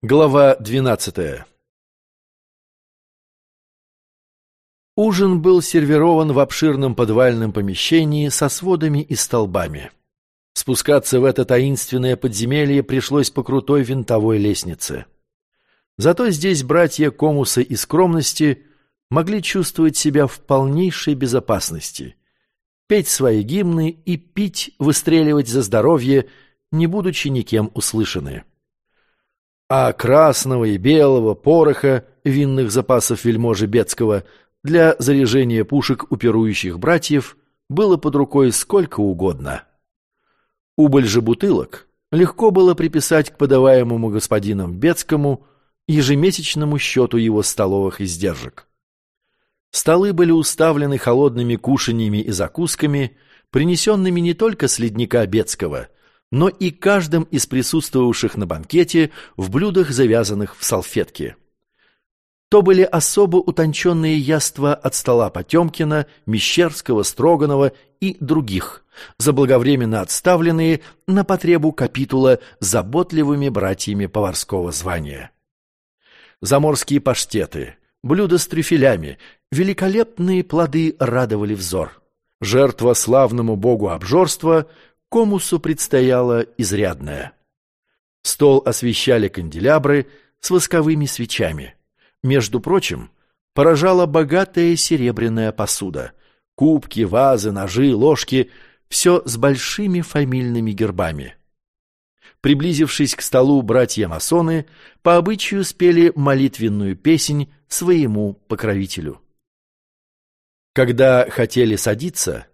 Глава двенадцатая Ужин был сервирован в обширном подвальном помещении со сводами и столбами. Спускаться в это таинственное подземелье пришлось по крутой винтовой лестнице. Зато здесь братья Комуса и Скромности могли чувствовать себя в полнейшей безопасности, петь свои гимны и пить, выстреливать за здоровье, не будучи никем услышаны а красного и белого пороха винных запасов вельможи Бецкого для заряжения пушек у пирующих братьев было под рукой сколько угодно. Убыль же бутылок легко было приписать к подаваемому господином Бецкому ежемесячному счету его столовых издержек. Столы были уставлены холодными кушаньями и закусками, принесенными не только с ледника Бецкого – но и каждым из присутствовавших на банкете в блюдах, завязанных в салфетки. То были особо утонченные яства от стола Потемкина, Мещерского, Строганова и других, заблаговременно отставленные на потребу капитула заботливыми братьями поварского звания. Заморские паштеты, блюда с трюфелями, великолепные плоды радовали взор. Жертва славному богу обжорства Комусу предстояло изрядное. Стол освещали канделябры с восковыми свечами. Между прочим, поражала богатая серебряная посуда. Кубки, вазы, ножи, ложки — все с большими фамильными гербами. Приблизившись к столу, братья-масоны по обычаю спели молитвенную песнь своему покровителю. Когда хотели садиться,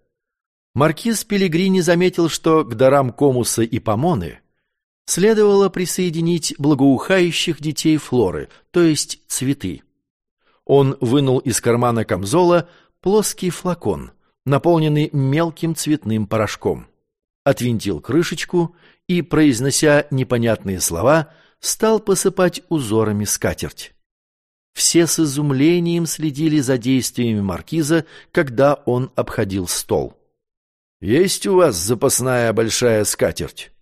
Маркиз Пелигрини заметил, что к дарам Комуса и Помоны следовало присоединить благоухающих детей Флоры, то есть цветы. Он вынул из кармана камзола плоский флакон, наполненный мелким цветным порошком, отвинтил крышечку и, произнося непонятные слова, стал посыпать узорами скатерть. Все с изумлением следили за действиями маркиза, когда он обходил стол. «Есть у вас запасная большая скатерть?»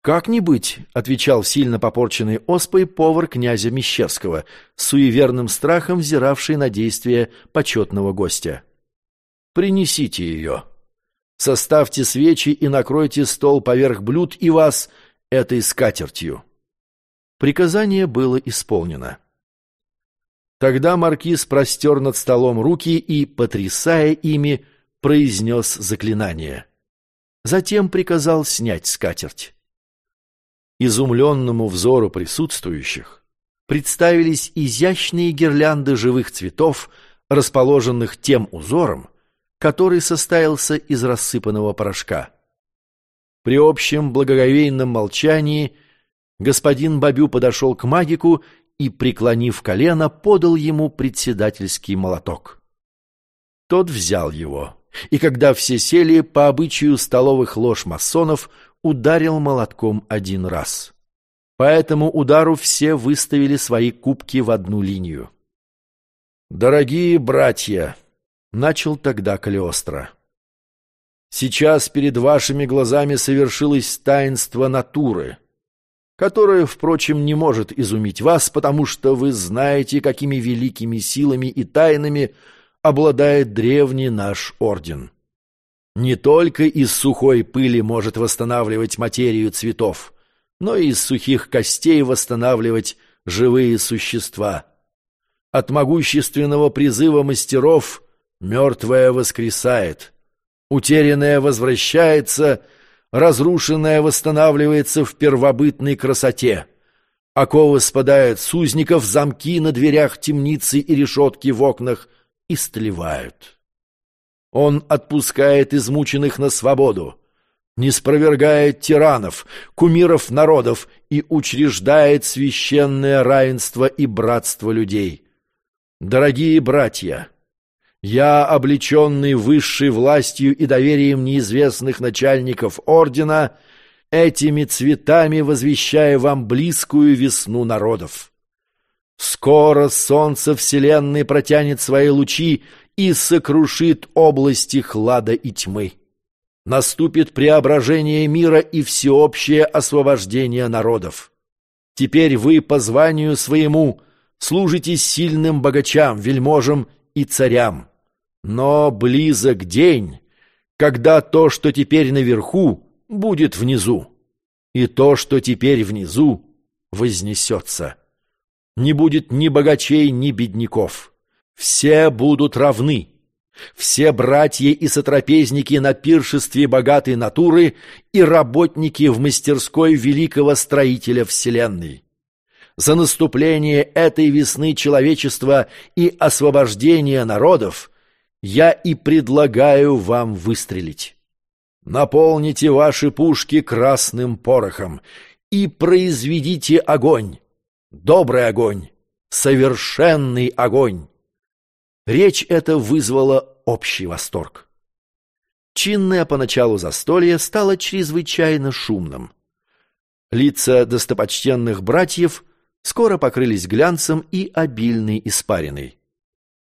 «Как не быть», — отвечал сильно попорченный оспой повар князя Мещерского, суеверным страхом взиравший на действия почетного гостя. «Принесите ее. Составьте свечи и накройте стол поверх блюд и вас этой скатертью». Приказание было исполнено. Тогда маркиз простер над столом руки и, потрясая ими, произнес заклинание. Затем приказал снять скатерть. Изумленному взору присутствующих представились изящные гирлянды живых цветов, расположенных тем узором, который состоялся из рассыпанного порошка. При общем благоговейном молчании господин Бабю подошел к магику и, преклонив колено, подал ему председательский молоток. Тот взял его и когда все сели, по обычаю столовых лож масонов, ударил молотком один раз. По этому удару все выставили свои кубки в одну линию. «Дорогие братья!» — начал тогда Калиостро. «Сейчас перед вашими глазами совершилось таинство натуры» которое, впрочем, не может изумить вас, потому что вы знаете, какими великими силами и тайнами обладает древний наш орден. Не только из сухой пыли может восстанавливать материю цветов, но и из сухих костей восстанавливать живые существа. От могущественного призыва мастеров мертвое воскресает, утерянное возвращается, разрушенное восстанавливается в первобытной красоте. Оковы спадают с узников, замки на дверях темницы и решетки в окнах — истлевают. Он отпускает измученных на свободу, не спровергает тиранов, кумиров народов и учреждает священное равенство и братство людей. Дорогие братья, я, облеченный высшей властью и доверием неизвестных начальников ордена, этими цветами возвещаю вам близкую весну народов. Скоро солнце Вселенной протянет свои лучи и сокрушит области хлада и тьмы. Наступит преображение мира и всеобщее освобождение народов. Теперь вы по званию своему служите сильным богачам, вельможам и царям. Но близок день, когда то, что теперь наверху, будет внизу, и то, что теперь внизу, вознесется. Не будет ни богачей, ни бедняков. Все будут равны. Все братья и сотрапезники на пиршестве богатой натуры и работники в мастерской великого строителя Вселенной. За наступление этой весны человечества и освобождение народов я и предлагаю вам выстрелить. Наполните ваши пушки красным порохом и произведите огонь, добрый огонь, совершенный огонь. Речь эта вызвала общий восторг. Чинное поначалу застолье стало чрезвычайно шумным. Лица достопочтенных братьев скоро покрылись глянцем и обильной испариной.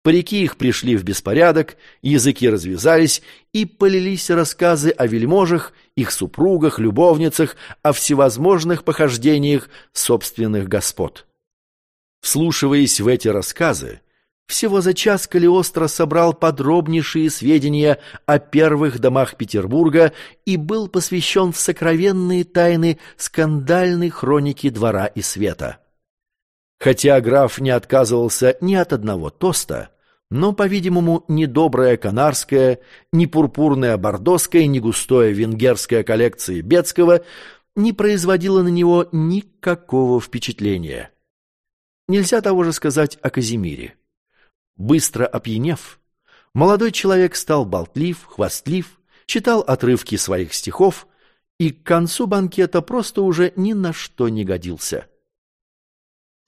Парики их пришли в беспорядок, языки развязались, и полились рассказы о вельможах, их супругах, любовницах, о всевозможных похождениях собственных господ. Вслушиваясь в эти рассказы, всего за час Калиостро собрал подробнейшие сведения о первых домах Петербурга и был посвящен в сокровенные тайны скандальной хроники двора и света. Хотя граф не отказывался ни от одного тоста, но, по-видимому, ни добрая канарская, ни пурпурная бордоская, ни густая венгерская коллекция Бецкого не производила на него никакого впечатления. Нельзя того же сказать о Казимире. Быстро опьянев, молодой человек стал болтлив, хвастлив, читал отрывки своих стихов и к концу банкета просто уже ни на что не годился.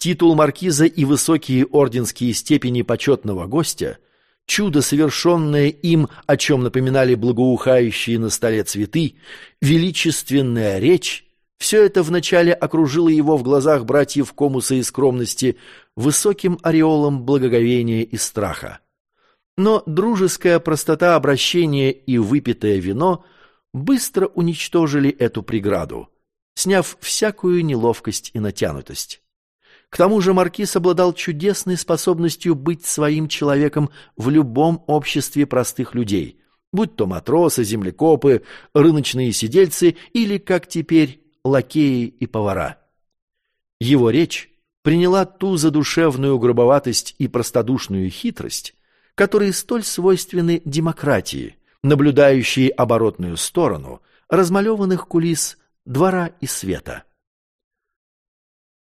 Титул маркиза и высокие орденские степени почетного гостя, чудо, совершенное им, о чем напоминали благоухающие на столе цветы, величественная речь, все это вначале окружило его в глазах братьев Комуса и скромности высоким ореолом благоговения и страха. Но дружеская простота обращения и выпитое вино быстро уничтожили эту преграду, сняв всякую неловкость и натянутость. К тому же маркиз обладал чудесной способностью быть своим человеком в любом обществе простых людей, будь то матросы, землекопы, рыночные сидельцы или, как теперь, лакеи и повара. Его речь приняла ту задушевную грубоватость и простодушную хитрость, которые столь свойственны демократии, наблюдающей оборотную сторону размалеванных кулис двора и света.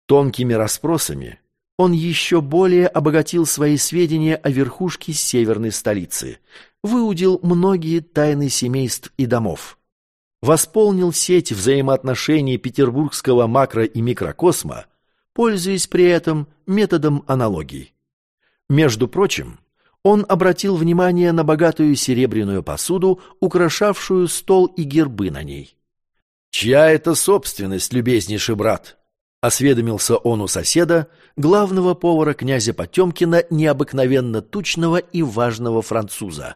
Тонкими расспросами он еще более обогатил свои сведения о верхушке северной столицы, выудил многие тайны семейств и домов, восполнил сеть взаимоотношений петербургского макро- и микрокосма, пользуясь при этом методом аналогий. Между прочим, он обратил внимание на богатую серебряную посуду, украшавшую стол и гербы на ней. «Чья это собственность, любезнейший брат?» — осведомился он у соседа, главного повара князя Потемкина, необыкновенно тучного и важного француза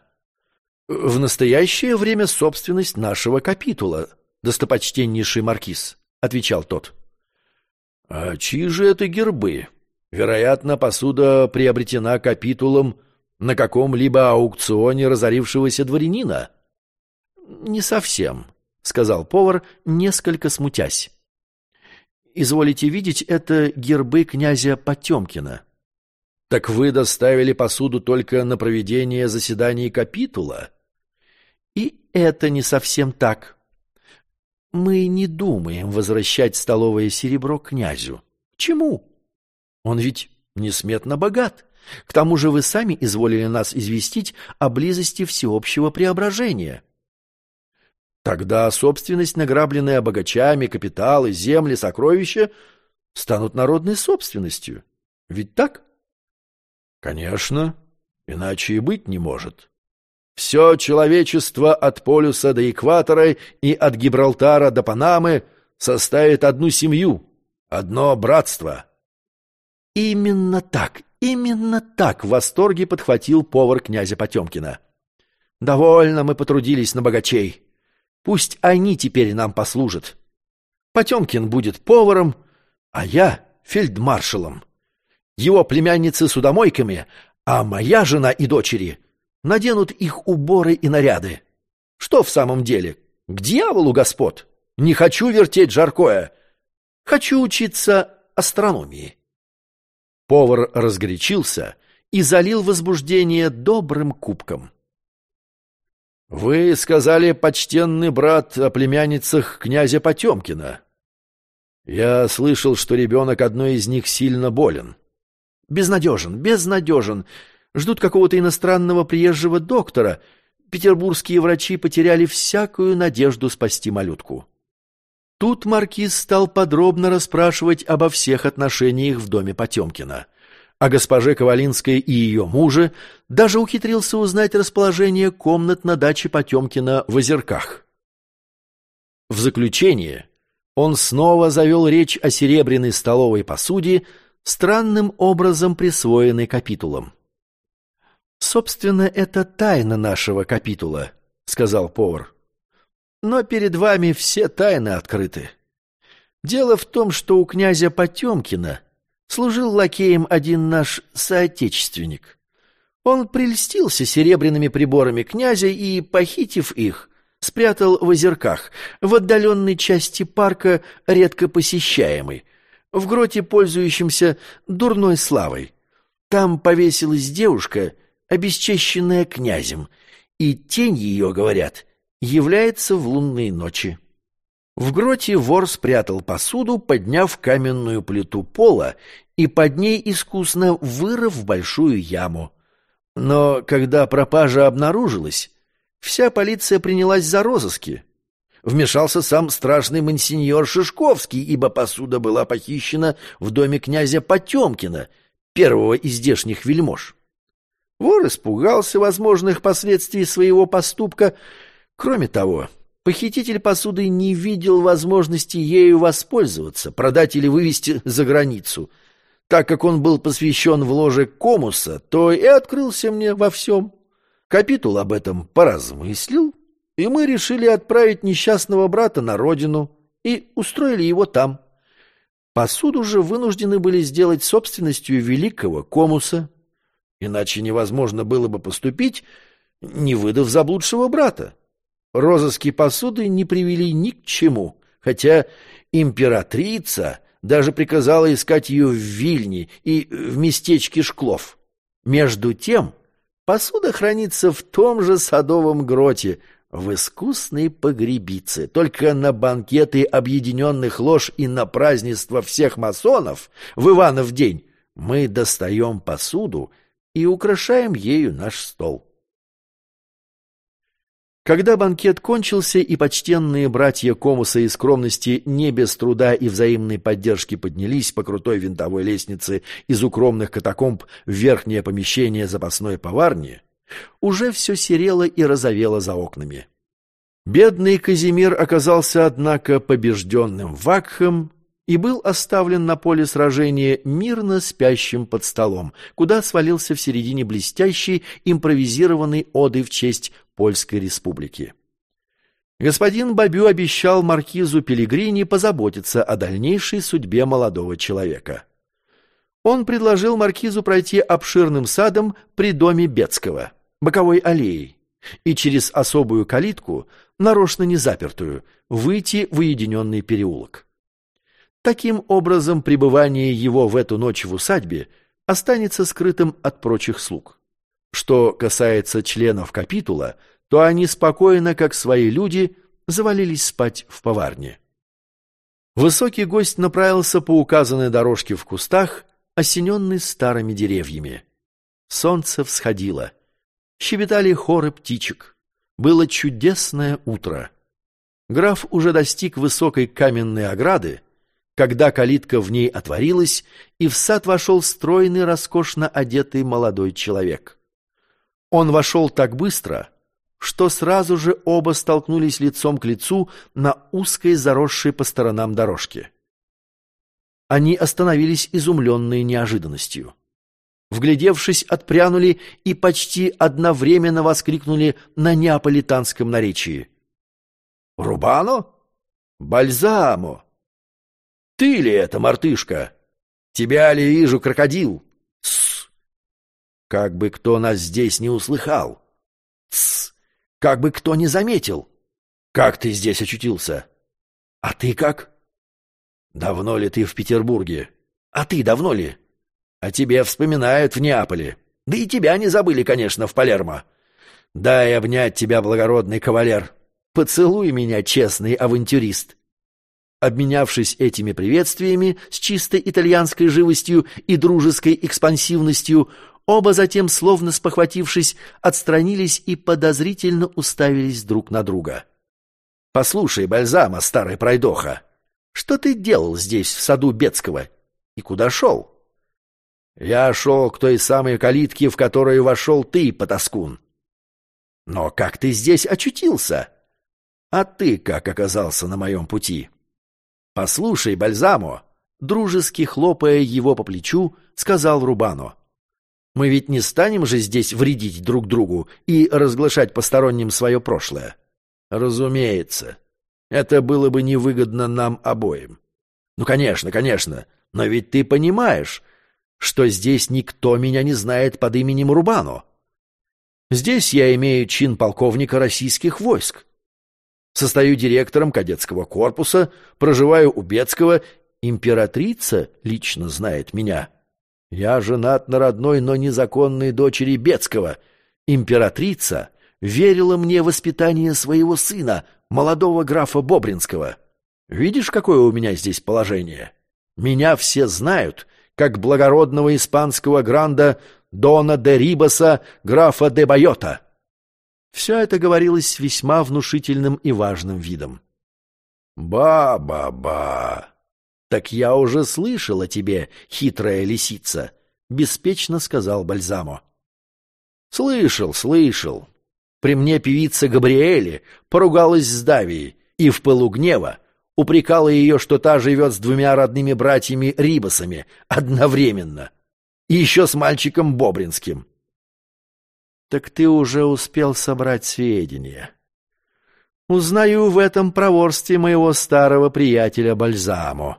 в настоящее время собственность нашего капитула, достопочтеннейший маркиз, отвечал тот. А чьи же это гербы? Вероятно, посуда приобретена капитулом на каком-либо аукционе разорившегося дворянина. Не совсем, сказал повар, несколько смутясь. Изволите видеть, это гербы князя Потемкина. Так вы доставили посуду только на проведение заседаний капитула? И это не совсем так. Мы не думаем возвращать столовое серебро князю. Чему? Он ведь несметно богат. К тому же вы сами изволили нас известить о близости всеобщего преображения. Тогда собственность, награбленная богачами, капиталы, земли, сокровища, станут народной собственностью. Ведь так? Конечно, иначе и быть не может. Все человечество от полюса до экватора и от Гибралтара до Панамы составит одну семью, одно братство. Именно так, именно так в восторге подхватил повар князя Потемкина. Довольно мы потрудились на богачей. Пусть они теперь нам послужат. Потемкин будет поваром, а я фельдмаршалом. Его племянницы судомойками, а моя жена и дочери наденут их уборы и наряды. Что в самом деле? К дьяволу, господ! Не хочу вертеть жаркое. Хочу учиться астрономии. Повар разгорячился и залил возбуждение добрым кубком. «Вы сказали, почтенный брат, о племянницах князя Потемкина. Я слышал, что ребенок одной из них сильно болен». «Безнадежен, безнадежен. Ждут какого-то иностранного приезжего доктора. Петербургские врачи потеряли всякую надежду спасти малютку». Тут маркиз стал подробно расспрашивать обо всех отношениях в доме Потемкина. О госпоже Ковалинской и ее муже даже ухитрился узнать расположение комнат на даче Потемкина в Озерках. В заключение он снова завел речь о серебряной столовой посуде, странным образом присвоенной капитулом. «Собственно, это тайна нашего капитула», — сказал повар. Но перед вами все тайны открыты. Дело в том, что у князя Потемкина служил лакеем один наш соотечественник. Он прельстился серебряными приборами князя и, похитив их, спрятал в озерках, в отдаленной части парка, редко посещаемой, в гроте, пользующемся дурной славой. Там повесилась девушка, обесчещенная князем, и тень ее, говорят, является в лунные ночи. В гроте вор спрятал посуду, подняв каменную плиту пола и под ней искусно вырыв большую яму. Но когда пропажа обнаружилась, вся полиция принялась за розыски. Вмешался сам страшный мансиньор Шишковский, ибо посуда была похищена в доме князя Потемкина, первого из здешних вельмож. Вор испугался возможных последствий своего поступка, Кроме того, похититель посуды не видел возможности ею воспользоваться, продать или вывести за границу. Так как он был посвящен в ложе Комуса, то и открылся мне во всем. Капитул об этом поразмыслил, и мы решили отправить несчастного брата на родину и устроили его там. Посуду же вынуждены были сделать собственностью великого Комуса. Иначе невозможно было бы поступить, не выдав заблудшего брата розыски посуды не привели ни к чему, хотя императрица даже приказала искать ее в Вильне и в местечке Шклов. Между тем посуда хранится в том же садовом гроте, в искусной погребице. Только на банкеты объединенных лож и на празднество всех масонов в Иванов день мы достаем посуду и украшаем ею наш стол. Когда банкет кончился и почтенные братья Комуса и скромности не без труда и взаимной поддержки поднялись по крутой винтовой лестнице из укромных катакомб в верхнее помещение запасной поварни, уже все серело и розовело за окнами. Бедный Казимир оказался, однако, побежденным Вакхом и был оставлен на поле сражения мирно спящим под столом, куда свалился в середине блестящей импровизированной оды в честь Польской Республики. Господин Бабю обещал маркизу Пелигрини позаботиться о дальнейшей судьбе молодого человека. Он предложил маркизу пройти обширным садом при доме Бецкого, боковой аллеей, и через особую калитку, нарочно не запертую, выйти в уединенный переулок. Таким образом, пребывание его в эту ночь в усадьбе останется скрытым от прочих слуг. Что касается членов капитула, то они спокойно, как свои люди, завалились спать в поварне. Высокий гость направился по указанной дорожке в кустах, осененный старыми деревьями. Солнце всходило. Щебетали хоры птичек. Было чудесное утро. Граф уже достиг высокой каменной ограды, когда калитка в ней отворилась, и в сад вошел стройный, роскошно одетый молодой человек. Он вошел так быстро, что сразу же оба столкнулись лицом к лицу на узкой заросшей по сторонам дорожке. Они остановились изумленные неожиданностью. Вглядевшись, отпрянули и почти одновременно воскликнули на неаполитанском наречии. «Рубано? Бальзамо!» Ты ли это, мартышка? Тебя ли вижу, крокодил? Тссс! Как бы кто нас здесь не услыхал! Тссс! Как бы кто не заметил! Как ты здесь очутился? А ты как? Давно ли ты в Петербурге? А ты давно ли? А тебе вспоминают в Неаполе. Да и тебя не забыли, конечно, в Палермо. Дай обнять тебя, благородный кавалер. Поцелуй меня, честный авантюрист. Обменявшись этими приветствиями с чистой итальянской живостью и дружеской экспансивностью, оба затем, словно спохватившись, отстранились и подозрительно уставились друг на друга. «Послушай, Бальзама, старый пройдоха, что ты делал здесь, в саду Бецкого? И куда шел?» «Я шел к той самой калитке, в которую вошел ты, Потаскун». «Но как ты здесь очутился? А ты как оказался на моем пути?» «Послушай, Бальзамо!» Дружески хлопая его по плечу, сказал Рубано. «Мы ведь не станем же здесь вредить друг другу и разглашать посторонним свое прошлое?» «Разумеется. Это было бы невыгодно нам обоим». «Ну, конечно, конечно. Но ведь ты понимаешь, что здесь никто меня не знает под именем Рубано. Здесь я имею чин полковника российских войск. Состою директором кадетского корпуса, проживаю у Бецкого. Императрица лично знает меня. Я женат на родной, но незаконной дочери Бецкого. Императрица верила мне воспитание своего сына, молодого графа Бобринского. Видишь, какое у меня здесь положение? Меня все знают, как благородного испанского гранда Дона де Рибаса, графа де Байота. Все это говорилось с весьма внушительным и важным видом. «Ба-ба-ба! Так я уже слышал о тебе, хитрая лисица!» — беспечно сказал Бальзамо. «Слышал, слышал. При мне певица Габриэли поругалась с Давией и в пылу гнева упрекала ее, что та живет с двумя родными братьями Рибасами одновременно, и еще с мальчиком Бобринским. Так ты уже успел собрать сведения. Узнаю в этом проворстве моего старого приятеля Бальзамо.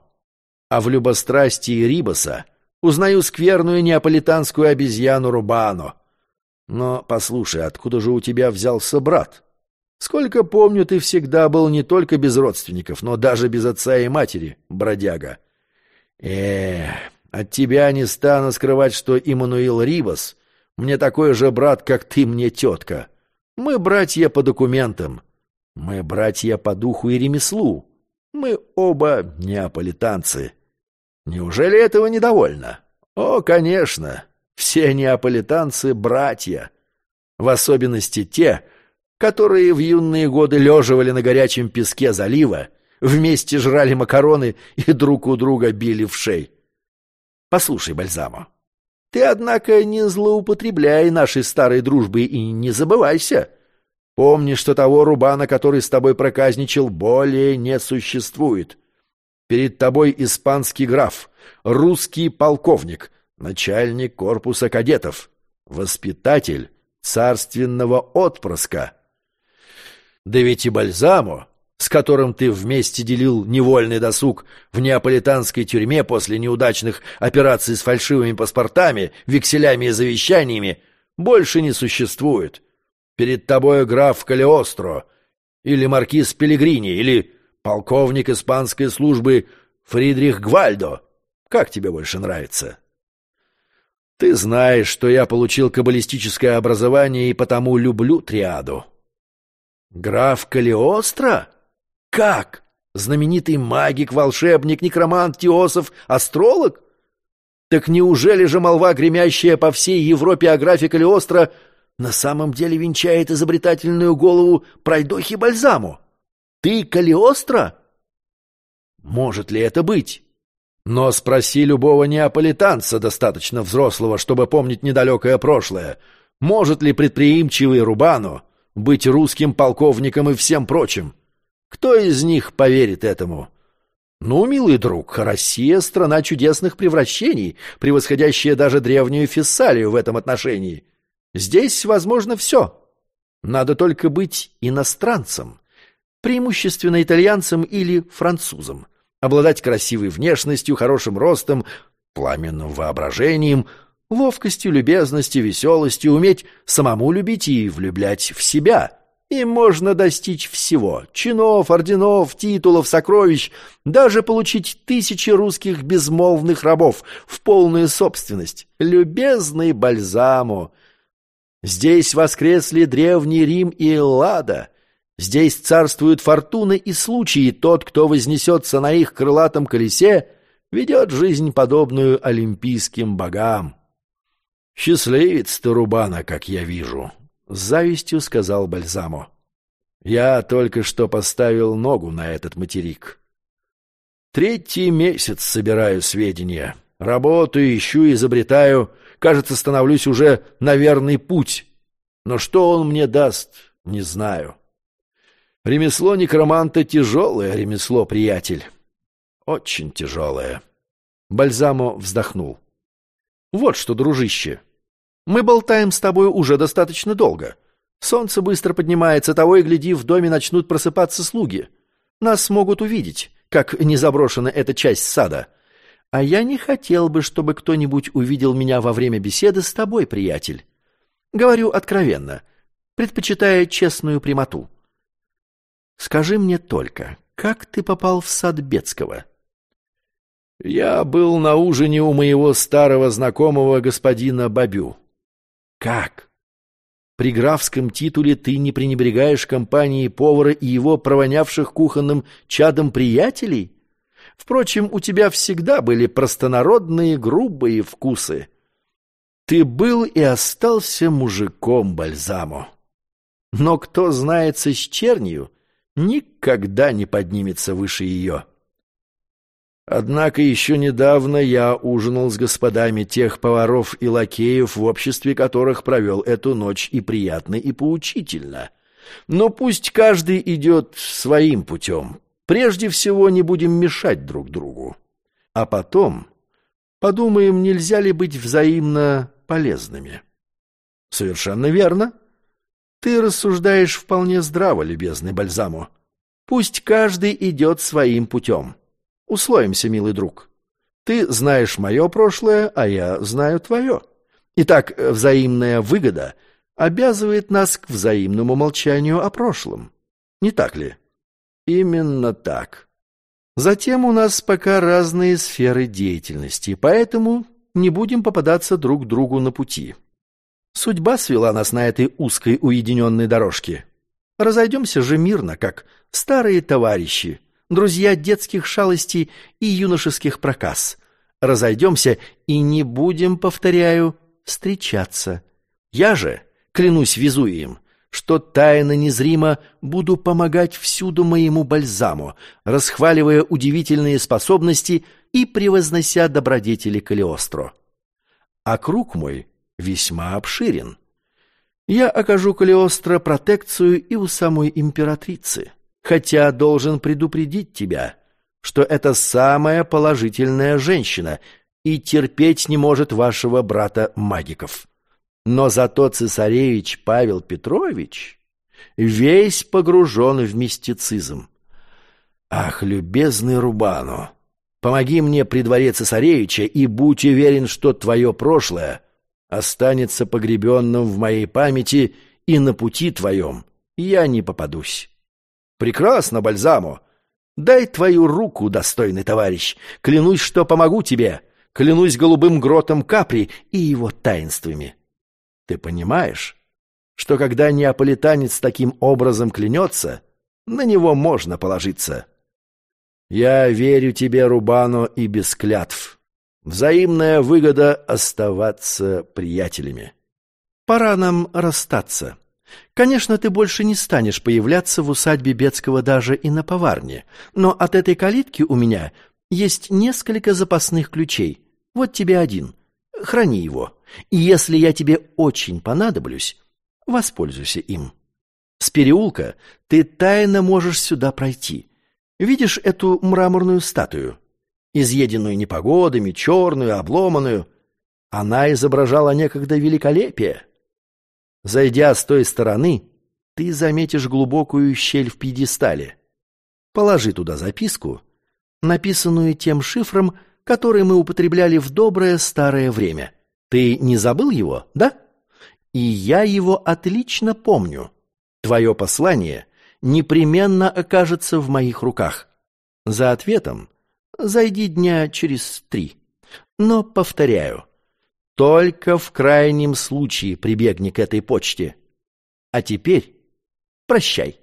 А в любострастии Рибаса узнаю скверную неаполитанскую обезьяну Рубано. Но, послушай, откуда же у тебя взялся брат? Сколько помню, ты всегда был не только без родственников, но даже без отца и матери, бродяга. Э, от тебя не стану скрывать, что Иммануил Рибас мне такой же брат, как ты мне тетка. Мы братья по документам. Мы братья по духу и ремеслу. Мы оба неаполитанцы. Неужели этого недовольно? О, конечно, все неаполитанцы — братья. В особенности те, которые в юные годы леживали на горячем песке залива, вместе жрали макароны и друг у друга били в шей. Послушай, Бальзамо, ты, однако, не злоупотребляй нашей старой дружбой и не забывайся. Помни, что того Рубана, который с тобой проказничал, более не существует. Перед тобой испанский граф, русский полковник, начальник корпуса кадетов, воспитатель царственного отпрыска. Да ведь и Бальзамо с которым ты вместе делил невольный досуг в неаполитанской тюрьме после неудачных операций с фальшивыми паспортами, векселями и завещаниями, больше не существует. Перед тобой граф Калиостро, или маркиз Пелегрини, или полковник испанской службы Фридрих Гвальдо. Как тебе больше нравится? Ты знаешь, что я получил каббалистическое образование и потому люблю триаду. Граф Калиостро? Как? Знаменитый магик, волшебник, некромант, теософ, астролог? Так неужели же молва, гремящая по всей Европе о графе Калиостро, на самом деле венчает изобретательную голову пройдохи Бальзаму? Ты Калиостро? Может ли это быть? Но спроси любого неаполитанца, достаточно взрослого, чтобы помнить недалекое прошлое, может ли предприимчивый Рубану быть русским полковником и всем прочим? Кто из них поверит этому? Ну, милый друг, Россия — страна чудесных превращений, превосходящая даже древнюю Фессалию в этом отношении. Здесь возможно все. Надо только быть иностранцем, преимущественно итальянцем или французом. обладать красивой внешностью, хорошим ростом, пламенным воображением, ловкостью, любезностью, веселостью, уметь самому любить и влюблять в себя. И можно достичь всего — чинов, орденов, титулов, сокровищ, даже получить тысячи русских безмолвных рабов в полную собственность. Любезный бальзаму! Здесь воскресли древний Рим и Эллада. Здесь царствуют фортуны и случаи. Тот, кто вознесется на их крылатом колесе, ведет жизнь, подобную олимпийским богам. «Счастливец ты, Рубана, как я вижу», — с завистью сказал Бальзамо. «Я только что поставил ногу на этот материк. Третий месяц собираю сведения, работаю, ищу, изобретаю, кажется, становлюсь уже на верный путь. Но что он мне даст, не знаю. Ремесло некроманта — тяжелое ремесло, приятель. Очень тяжелое». Бальзамо вздохнул. «Вот что, дружище, мы болтаем с тобой уже достаточно долго. Солнце быстро поднимается, того и гляди, в доме начнут просыпаться слуги. Нас могут увидеть, как не заброшена эта часть сада. А я не хотел бы, чтобы кто-нибудь увидел меня во время беседы с тобой, приятель. Говорю откровенно, предпочитая честную прямоту. Скажи мне только, как ты попал в сад Бецкого?» «Я был на ужине у моего старого знакомого господина Бабю. Как? При графском титуле ты не пренебрегаешь компанией повара и его провонявших кухонным чадом приятелей? Впрочем, у тебя всегда были простонародные грубые вкусы. Ты был и остался мужиком Бальзамо. Но кто знается с чернью, никогда не поднимется выше ее. Однако еще недавно я ужинал с господами тех поваров и лакеев, в обществе которых провел эту ночь и приятно, и поучительно. Но пусть каждый идет своим путем. Прежде всего не будем мешать друг другу. А потом подумаем, нельзя ли быть взаимно полезными. Совершенно верно. Ты рассуждаешь вполне здраво, любезный Бальзамо. Пусть каждый идет своим путем. Условимся, милый друг. Ты знаешь мое прошлое, а я знаю твое. Итак, взаимная выгода обязывает нас к взаимному молчанию о прошлом. Не так ли? Именно так. Затем у нас пока разные сферы деятельности, поэтому не будем попадаться друг другу на пути. Судьба свела нас на этой узкой уединенной дорожке. Разойдемся же мирно, как старые товарищи, друзья детских шалостей и юношеских проказ. Разойдемся и не будем, повторяю, встречаться. Я же, клянусь Везуием, что тайно незримо буду помогать всюду моему бальзаму, расхваливая удивительные способности и превознося добродетели Калиостро. А круг мой весьма обширен. Я окажу Калиостро протекцию и у самой императрицы хотя должен предупредить тебя, что это самая положительная женщина и терпеть не может вашего брата магиков. Но зато цесаревич Павел Петрович весь погружен в мистицизм. Ах, любезный Рубану, помоги мне при дворе цесаревича и будь уверен, что твое прошлое останется погребенным в моей памяти, и на пути твоем я не попадусь. Прекрасно, Бальзамо. Дай твою руку, достойный товарищ. Клянусь, что помогу тебе. Клянусь голубым гротом Капри и его таинствами. Ты понимаешь, что когда неаполитанец таким образом клянется, на него можно положиться. Я верю тебе, Рубано, и без клятв. Взаимная выгода оставаться приятелями. Пора нам расстаться. Конечно, ты больше не станешь появляться в усадьбе Бецкого даже и на поварне, но от этой калитки у меня есть несколько запасных ключей. Вот тебе один. Храни его. И если я тебе очень понадоблюсь, воспользуйся им. С переулка ты тайно можешь сюда пройти. Видишь эту мраморную статую? Изъеденную непогодами, черную, обломанную. Она изображала некогда великолепие. Зайдя с той стороны, ты заметишь глубокую щель в пьедестале. Положи туда записку, написанную тем шифром, который мы употребляли в доброе старое время. Ты не забыл его, да? И я его отлично помню. Твое послание непременно окажется в моих руках. За ответом зайди дня через три. Но, повторяю, только в крайнем случае прибегни к этой почте. А теперь прощай.